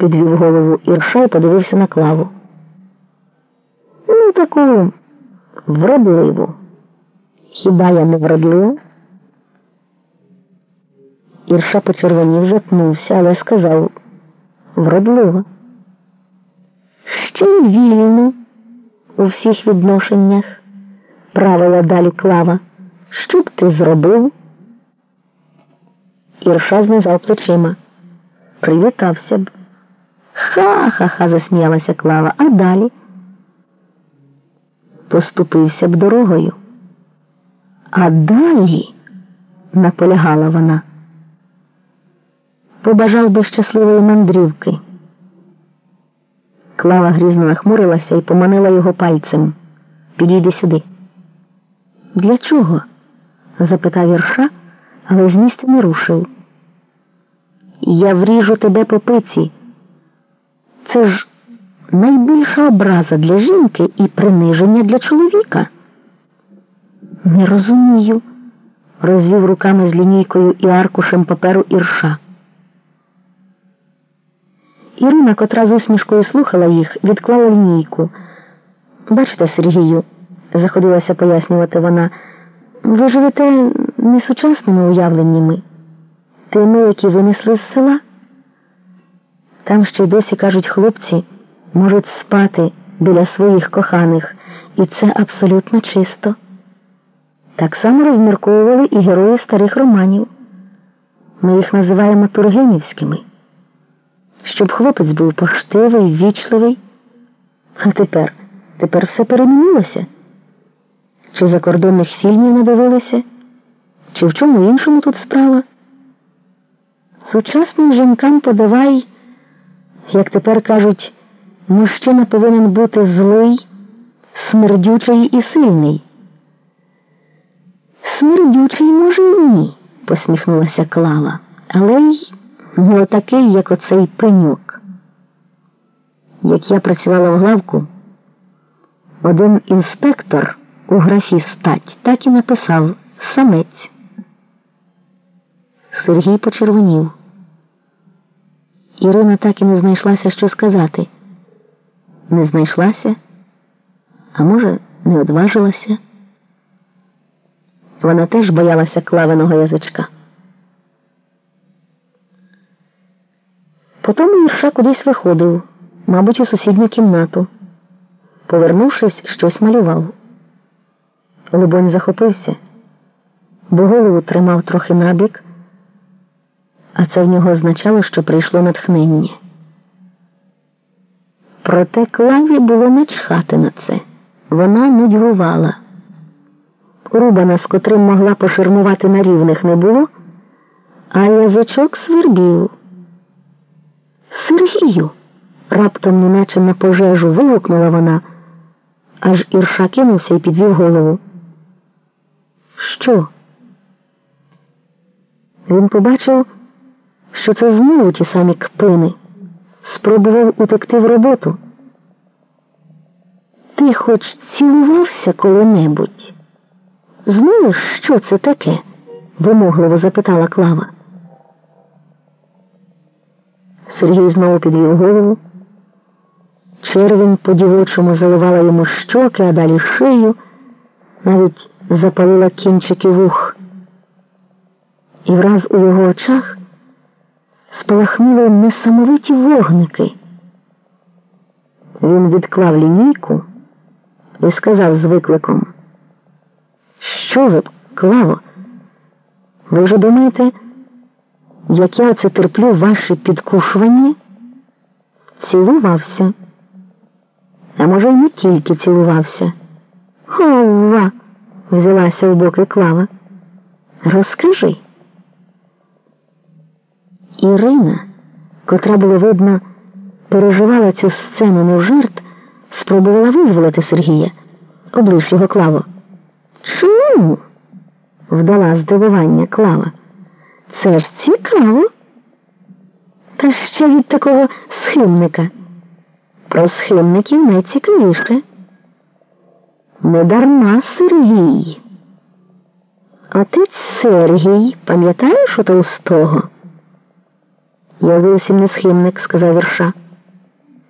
підвів голову Ірша і подивився на клаву. Ну, таку вродливу. Хіба я не вродлива? Ірша почервонів, запнувся, але сказав вродлива. Ще й вільно у всіх відношеннях, правила далі клава. Що б ти зробив? Ірша знизав плечима. Привітався б. Ха-ха-ха, засміялася Клава, а далі поступився б дорогою. А далі, наполягала вона, побажав би щасливої мандрівки. Клава грізно нахмурилася і поманила його пальцем. Підійди сюди. Для чого? запитав Ірша, але з місця не рушив. Я вріжу тебе по пиці. Це ж найбільша образа для жінки і приниження для чоловіка. Не розумію, розвів руками з лінійкою і аркушем паперу ірша. Ірина, котра з усмішкою слухала їх, відклала лінійку. Бачите, Сергію, заходилася пояснювати вона, ви живете не сучасними уявленнями, тими, які винесли з села. Там ще й досі кажуть хлопці можуть спати біля своїх коханих, і це абсолютно чисто. Так само розмірковували і герої старих романів. Ми їх називаємо тургенівськими. Щоб хлопець був поштивий, ввічливий. А тепер, тепер все перемінилося. Чи закордонних фільмів надивилися, чи в чому іншому тут справа? Сучасним жінкам подавай, як тепер кажуть, мужчина повинен бути злий, смердючий і сильний. Смердючий, може, і ні, посміхнулася Клава, але й не отакий, як оцей пенюк. Як я працювала в главку, один інспектор у графі стать так і написав самець. Сергій почервонів. Ірина так і не знайшлася, що сказати. Не знайшлася, а може, не одважилася. Вона теж боялася клавиного язичка. Потім Ірша кудись виходив, мабуть, у сусідню кімнату. Повернувшись, щось малював. Либонь захопився, бо голову тримав трохи набік, а це в нього означало, що прийшло натхнення. Проте клаві було начхати на це. Вона нудьгувала. Рубана, з котрим могла поширмувати на рівних, не було, а язичок свербів. Сергію, раптом, неначе на пожежу, вигукнула вона, аж Ірша кинувся і підвів голову. Що? Він побачив, що це знову ті самі кпини. Спробував утекти в роботу. Ти хоч цілувався коли-небудь? Знаєш, що це таке? вимогливо запитала Клава. Сергій знову підвів голову. Червень по дівочому заливала йому щоки, а далі шию, навіть запалила кінчики вух. І враз у його очах спалахнули несамовиті вогники. Він відклав лінійку і сказав з викликом, що ви, Клаво, ви вже думаєте, як я це терплю ваші підкушування? Цілувався. А може, й не тільки цілувався. Хова, взялася в боки Клава. Розкажи. Ірина, котра було видно, переживала цю сцену не в жарт, спробувала визволити Сергія. Облиш його Клаво. Чому? вдала здивування Клава. Це ж цікаво. Та ще від такого схимника. Про схимників найцікавіше. Не дарма Сергій. Отець Сергій, пам'ятаєш у Толстого? Я зовсім не схимник, сказав Вірша.